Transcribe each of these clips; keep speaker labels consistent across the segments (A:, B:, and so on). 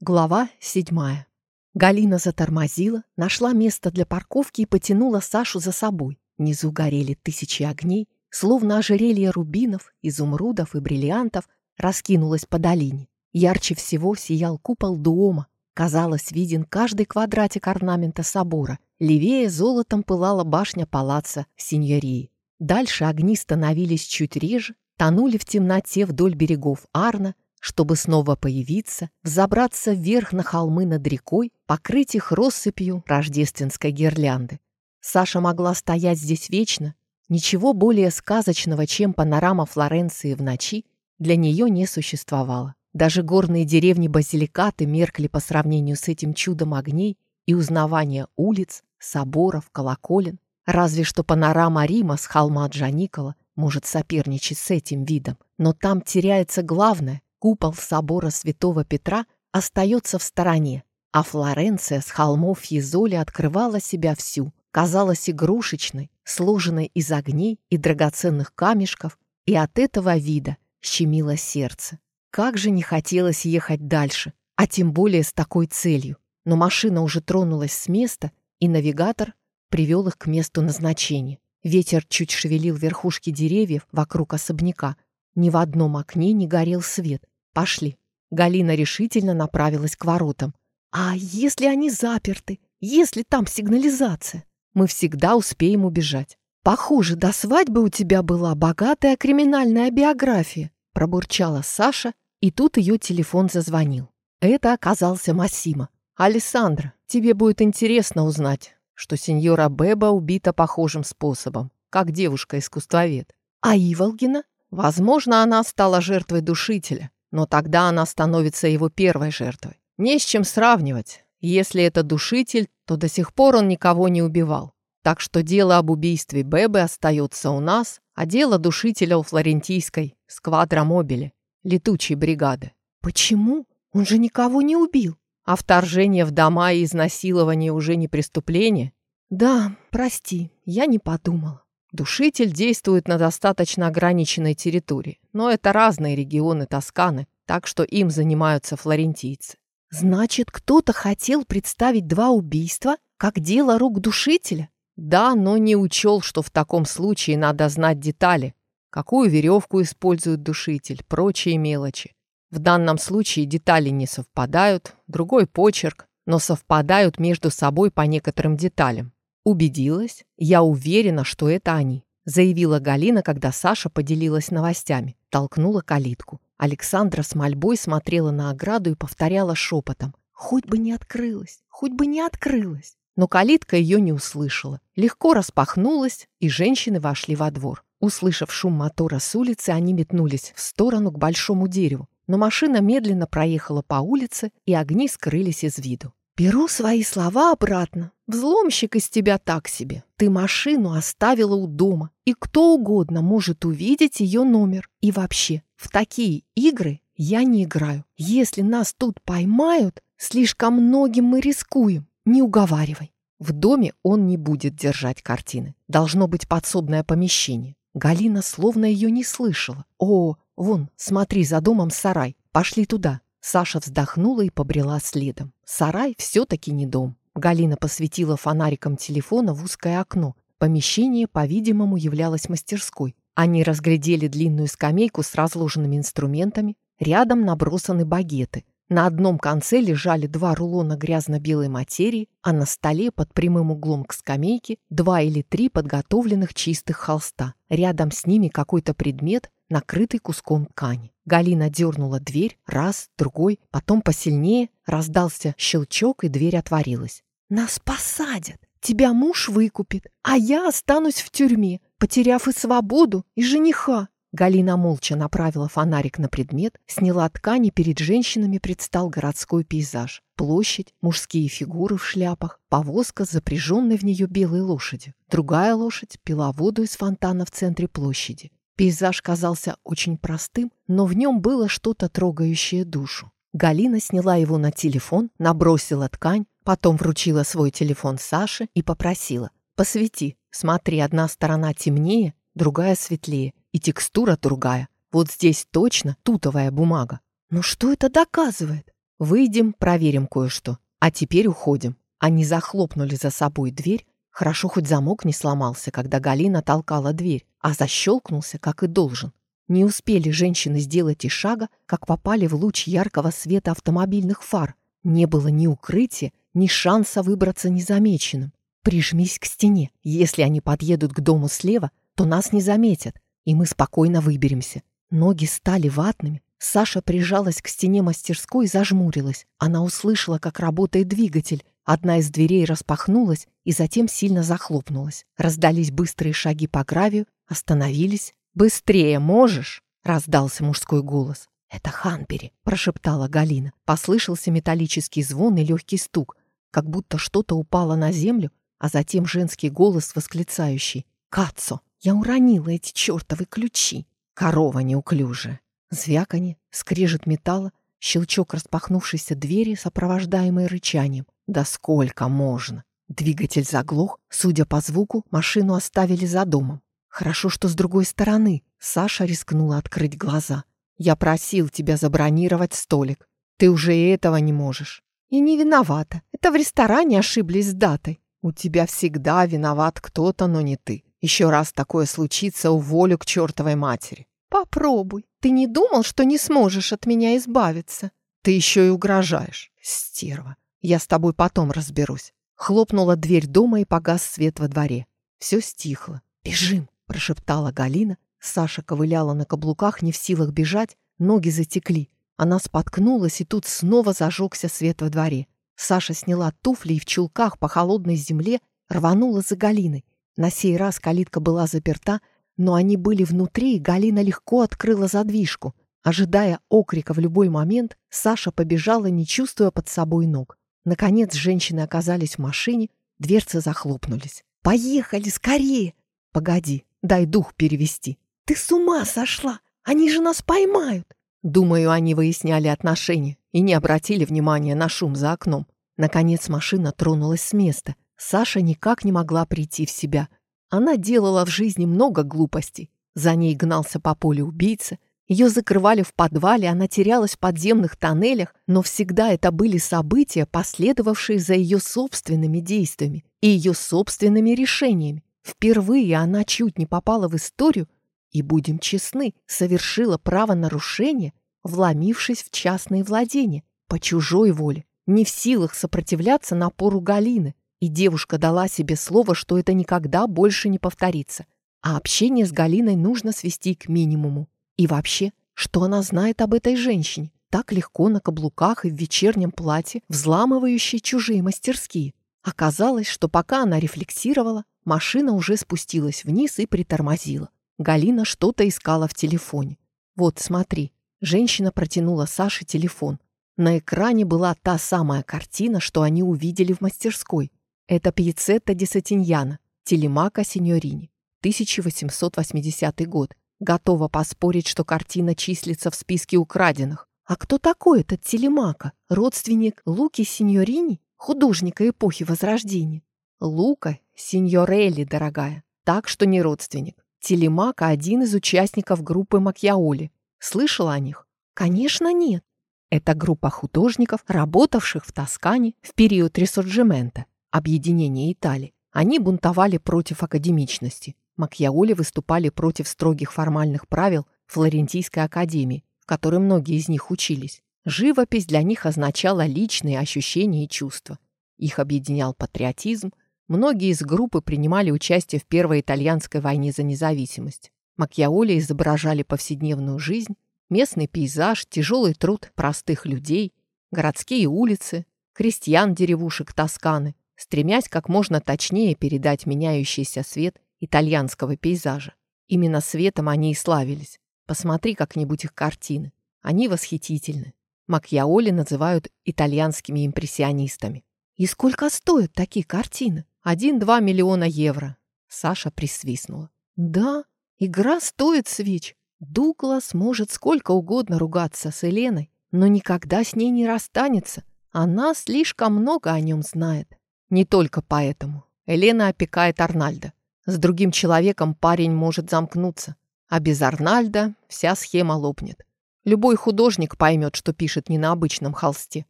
A: Глава седьмая. Галина затормозила, нашла место для парковки и потянула Сашу за собой. Внизу горели тысячи огней, словно ожерелье рубинов, изумрудов и бриллиантов раскинулось по долине. Ярче всего сиял купол Дуома. Казалось, виден каждый квадратик орнамента собора. Левее золотом пылала башня палаца Синьории. Дальше огни становились чуть реже, тонули в темноте вдоль берегов Арна, чтобы снова появиться, взобраться вверх на холмы над рекой, покрыть их россыпью рождественской гирлянды. Саша могла стоять здесь вечно. Ничего более сказочного, чем панорама Флоренции в ночи, для нее не существовало. Даже горные деревни Базиликаты меркли по сравнению с этим чудом огней и узнавания улиц, соборов, колоколен. Разве что панорама Рима с холма Джаникола может соперничать с этим видом. Но там теряется главное Купол собора святого Петра остается в стороне, а Флоренция с холмов Езоли открывала себя всю, казалась игрушечной, сложенной из огней и драгоценных камешков, и от этого вида щемило сердце. Как же не хотелось ехать дальше, а тем более с такой целью. Но машина уже тронулась с места, и навигатор привел их к месту назначения. Ветер чуть шевелил верхушки деревьев вокруг особняка, ни в одном окне не горел свет. Пошли. Галина решительно направилась к воротам. А если они заперты? Если там сигнализация? Мы всегда успеем убежать. Похоже, до свадьбы у тебя была богатая криминальная биография, пробурчала Саша, и тут ее телефон зазвонил. Это оказался Массима. «Алессандра, тебе будет интересно узнать, что сеньора Беба убита похожим способом, как девушка-искусствовед. А Иволгина? Возможно, она стала жертвой душителя, но тогда она становится его первой жертвой. Не с чем сравнивать. Если это душитель, то до сих пор он никого не убивал. Так что дело об убийстве Бебы остается у нас, а дело душителя у флорентийской сквадромобиле, летучей бригады. Почему? Он же никого не убил. А вторжение в дома и изнасилование уже не преступление? Да, прости, я не подумала. Душитель действует на достаточно ограниченной территории, но это разные регионы Тосканы, так что им занимаются флорентийцы. Значит, кто-то хотел представить два убийства как дело рук душителя? Да, но не учел, что в таком случае надо знать детали. Какую веревку использует душитель, прочие мелочи. В данном случае детали не совпадают, другой почерк, но совпадают между собой по некоторым деталям. «Убедилась? Я уверена, что это они», заявила Галина, когда Саша поделилась новостями. Толкнула калитку. Александра с мольбой смотрела на ограду и повторяла шепотом. «Хоть бы не открылась, хоть бы не открылась». Но калитка ее не услышала. Легко распахнулась, и женщины вошли во двор. Услышав шум мотора с улицы, они метнулись в сторону к большому дереву. Но машина медленно проехала по улице, и огни скрылись из виду. Беру свои слова обратно. Взломщик из тебя так себе. Ты машину оставила у дома, и кто угодно может увидеть ее номер. И вообще, в такие игры я не играю. Если нас тут поймают, слишком многим мы рискуем. Не уговаривай. В доме он не будет держать картины. Должно быть подсобное помещение. Галина словно ее не слышала. О, вон, смотри, за домом сарай. Пошли туда. Саша вздохнула и побрела следом. Сарай все-таки не дом. Галина посветила фонариком телефона в узкое окно. Помещение, по-видимому, являлось мастерской. Они разглядели длинную скамейку с разложенными инструментами. Рядом набросаны багеты. На одном конце лежали два рулона грязно-белой материи, а на столе под прямым углом к скамейке два или три подготовленных чистых холста. Рядом с ними какой-то предмет, накрытый куском ткани. Галина дернула дверь, раз, другой, потом посильнее, раздался щелчок, и дверь отворилась. «Нас посадят! Тебя муж выкупит, а я останусь в тюрьме, потеряв и свободу, и жениха!» Галина молча направила фонарик на предмет, сняла ткань, и перед женщинами предстал городской пейзаж. Площадь, мужские фигуры в шляпах, повозка с запряженной в нее белой лошадью. Другая лошадь пила воду из фонтана в центре площади. Пейзаж казался очень простым, но в нем было что-то трогающее душу. Галина сняла его на телефон, набросила ткань, потом вручила свой телефон Саше и попросила «Посвети, смотри, одна сторона темнее, другая светлее, и текстура другая. Вот здесь точно тутовая бумага». «Но что это доказывает?» Выйдем, проверим кое-что. А теперь уходим. Они захлопнули за собой дверь. Хорошо, хоть замок не сломался, когда Галина толкала дверь, а защелкнулся, как и должен. Не успели женщины сделать и шага, как попали в луч яркого света автомобильных фар. Не было ни укрытия, ни шанса выбраться незамеченным. Прижмись к стене. Если они подъедут к дому слева, то нас не заметят, и мы спокойно выберемся. Ноги стали ватными. Саша прижалась к стене мастерской и зажмурилась. Она услышала, как работает двигатель. Одна из дверей распахнулась и затем сильно захлопнулась. Раздались быстрые шаги по гравию, остановились. «Быстрее можешь?» — раздался мужской голос. «Это Ханбери», — прошептала Галина. Послышался металлический звон и легкий стук, как будто что-то упало на землю, а затем женский голос восклицающий. «Кацо, я уронила эти чертовы ключи! Корова неуклюжая!» Звяканье, скрежет металла, щелчок распахнувшейся двери, сопровождаемый рычанием. «Да сколько можно?» Двигатель заглох, судя по звуку, машину оставили за домом. Хорошо, что с другой стороны. Саша рискнула открыть глаза. Я просил тебя забронировать столик. Ты уже и этого не можешь. И не виновата. Это в ресторане ошиблись с датой. У тебя всегда виноват кто-то, но не ты. Еще раз такое случится, уволю к чертовой матери. Попробуй. Ты не думал, что не сможешь от меня избавиться? Ты еще и угрожаешь. Стерва. Я с тобой потом разберусь. Хлопнула дверь дома и погас свет во дворе. Все стихло. «Бежим!» – прошептала Галина, Саша ковыляла на каблуках, не в силах бежать, ноги затекли. Она споткнулась, и тут снова зажегся свет во дворе. Саша сняла туфли и в чулках по холодной земле рванула за Галиной. На сей раз калитка была заперта, но они были внутри, и Галина легко открыла задвижку. Ожидая окрика в любой момент, Саша побежала, не чувствуя под собой ног. Наконец женщины оказались в машине, дверцы захлопнулись. «Поехали, скорее!» «Погоди, дай дух перевести. «Ты с ума сошла! Они же нас поймают!» Думаю, они выясняли отношения и не обратили внимания на шум за окном. Наконец машина тронулась с места. Саша никак не могла прийти в себя. Она делала в жизни много глупостей. За ней гнался по полю убийца. Ее закрывали в подвале, она терялась в подземных тоннелях, но всегда это были события, последовавшие за ее собственными действиями и ее собственными решениями. Впервые она чуть не попала в историю, и, будем честны, совершила правонарушение, вломившись в частные владения по чужой воле, не в силах сопротивляться напору Галины. И девушка дала себе слово, что это никогда больше не повторится. А общение с Галиной нужно свести к минимуму. И вообще, что она знает об этой женщине, так легко на каблуках и в вечернем платье, взламывающей чужие мастерские? Оказалось, что пока она рефлексировала, машина уже спустилась вниз и притормозила. Галина что-то искала в телефоне. «Вот, смотри». Женщина протянула Саше телефон. На экране была та самая картина, что они увидели в мастерской. Это пьецетта Ди Сатиньяна, Телемака Синьорини, 1880 год. Готова поспорить, что картина числится в списке украденных. А кто такой этот Телемака? Родственник Луки Синьорини, художника эпохи Возрождения? Лука Синьорелли, дорогая, так что не родственник. Телемака – один из участников группы Макьяоли. Слышала о них? Конечно, нет. Это группа художников, работавших в Тоскане в период ресорджимента, объединения Италии. Они бунтовали против академичности. Макьяоли выступали против строгих формальных правил Флорентийской академии, в которой многие из них учились. Живопись для них означала личные ощущения и чувства. Их объединял патриотизм, Многие из группы принимали участие в Первой итальянской войне за независимость. Макьяоли изображали повседневную жизнь, местный пейзаж, тяжелый труд простых людей, городские улицы, крестьян деревушек Тосканы, стремясь как можно точнее передать меняющийся свет итальянского пейзажа. Именно светом они и славились. Посмотри как-нибудь их картины. Они восхитительны. Макьяоли называют итальянскими импрессионистами. И сколько стоят такие картины? Один-два миллиона евро. Саша присвистнула. Да, игра стоит свеч. Дуглас может сколько угодно ругаться с Еленой, но никогда с ней не расстанется. Она слишком много о нем знает. Не только поэтому. Елена опекает Арнальда. С другим человеком парень может замкнуться, а без Арнальда вся схема лопнет. Любой художник поймет, что пишет не на обычном холсте.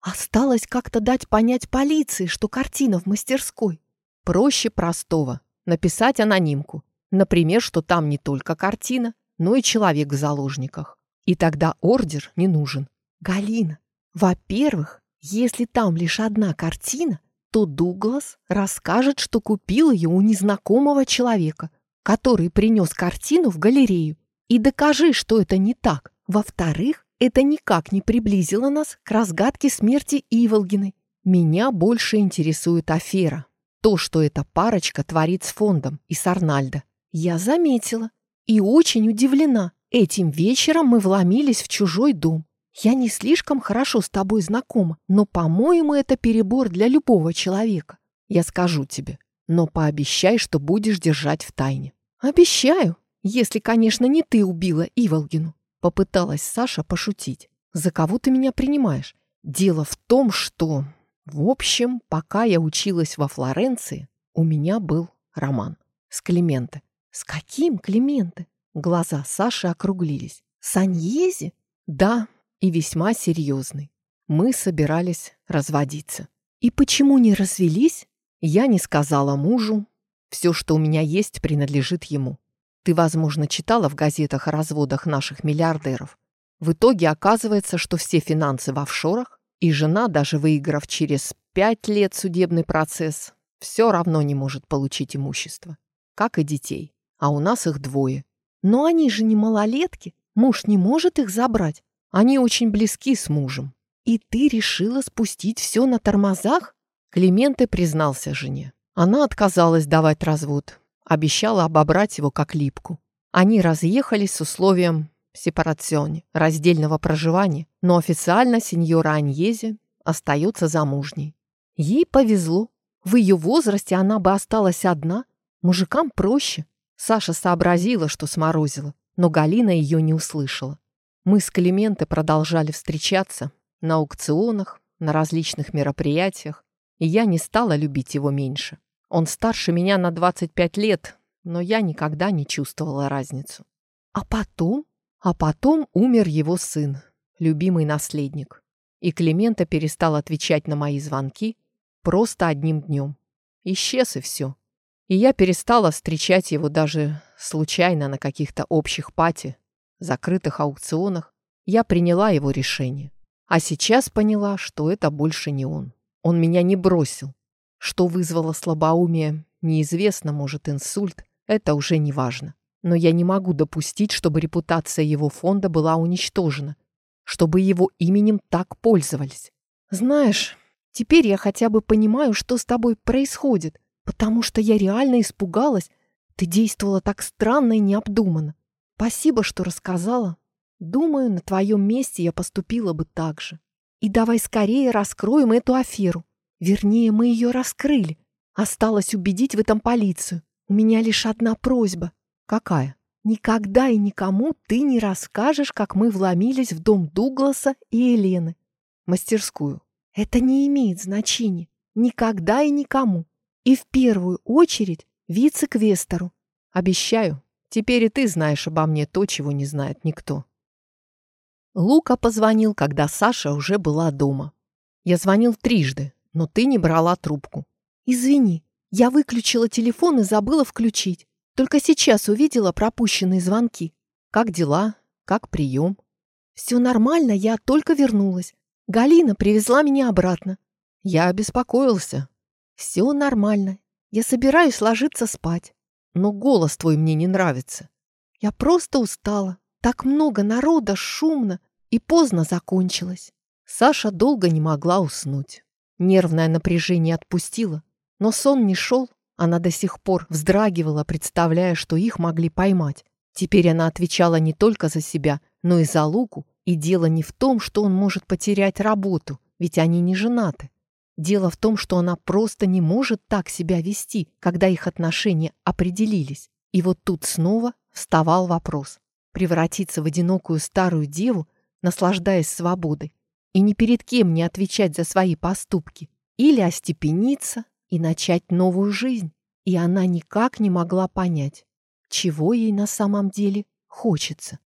A: Осталось как-то дать понять полиции, что картина в мастерской. Проще простого. Написать анонимку. Например, что там не только картина, но и человек в заложниках. И тогда ордер не нужен. Галина, во-первых, если там лишь одна картина, то Дуглас расскажет, что купил ее у незнакомого человека, который принес картину в галерею. И докажи, что это не так. Во-вторых, это никак не приблизило нас к разгадке смерти Иволгиной. Меня больше интересует афера. То, что эта парочка творит с фондом и с Арнальдо. Я заметила и очень удивлена. Этим вечером мы вломились в чужой дом. Я не слишком хорошо с тобой знакома, но, по-моему, это перебор для любого человека. Я скажу тебе, но пообещай, что будешь держать в тайне. Обещаю, если, конечно, не ты убила Иволгину. Попыталась Саша пошутить. За кого ты меня принимаешь? Дело в том, что... В общем, пока я училась во Флоренции, у меня был роман с Клименте. С каким Клименте? Глаза Саши округлились. С Аньези? Да, и весьма серьезный. Мы собирались разводиться. И почему не развелись? Я не сказала мужу. Все, что у меня есть, принадлежит ему. Ты, возможно, читала в газетах о разводах наших миллиардеров. В итоге оказывается, что все финансы в офшорах, и жена, даже выиграв через пять лет судебный процесс, все равно не может получить имущество. Как и детей. А у нас их двое. Но они же не малолетки. Муж не может их забрать. Они очень близки с мужем. И ты решила спустить все на тормозах? Клименте признался жене. Она отказалась давать развод. Обещала обобрать его как липку. Они разъехались с условием сепарационе, раздельного проживания, но официально сеньора Аньези остается замужней. Ей повезло. В ее возрасте она бы осталась одна. Мужикам проще. Саша сообразила, что сморозила, но Галина ее не услышала. Мы с Клименте продолжали встречаться на аукционах, на различных мероприятиях, и я не стала любить его меньше. Он старше меня на 25 лет, но я никогда не чувствовала разницу. А потом? А потом умер его сын, любимый наследник. И Климента перестал отвечать на мои звонки просто одним днем. Исчез и все. И я перестала встречать его даже случайно на каких-то общих пати закрытых аукционах, я приняла его решение. А сейчас поняла, что это больше не он. Он меня не бросил. Что вызвало слабоумие, неизвестно, может, инсульт, это уже не важно. Но я не могу допустить, чтобы репутация его фонда была уничтожена, чтобы его именем так пользовались. Знаешь, теперь я хотя бы понимаю, что с тобой происходит, потому что я реально испугалась. Ты действовала так странно и необдуманно. Спасибо, что рассказала. Думаю, на твоем месте я поступила бы так же. И давай скорее раскроем эту аферу. Вернее, мы ее раскрыли. Осталось убедить в этом полицию. У меня лишь одна просьба. Какая? Никогда и никому ты не расскажешь, как мы вломились в дом Дугласа и Елены. Мастерскую. Это не имеет значения. Никогда и никому. И в первую очередь вице-квестору. Обещаю, Теперь и ты знаешь обо мне то, чего не знает никто. Лука позвонил, когда Саша уже была дома. Я звонил трижды, но ты не брала трубку. Извини, я выключила телефон и забыла включить. Только сейчас увидела пропущенные звонки. Как дела? Как прием? Все нормально, я только вернулась. Галина привезла меня обратно. Я обеспокоился. Все нормально. Я собираюсь ложиться спать но голос твой мне не нравится. Я просто устала. Так много народа, шумно, и поздно закончилось. Саша долго не могла уснуть. Нервное напряжение отпустило, но сон не шел. Она до сих пор вздрагивала, представляя, что их могли поймать. Теперь она отвечала не только за себя, но и за Луку, и дело не в том, что он может потерять работу, ведь они не женаты. Дело в том, что она просто не может так себя вести, когда их отношения определились. И вот тут снова вставал вопрос. Превратиться в одинокую старую деву, наслаждаясь свободой, и ни перед кем не отвечать за свои поступки, или остепениться и начать новую жизнь. И она никак не могла понять, чего ей на самом деле хочется.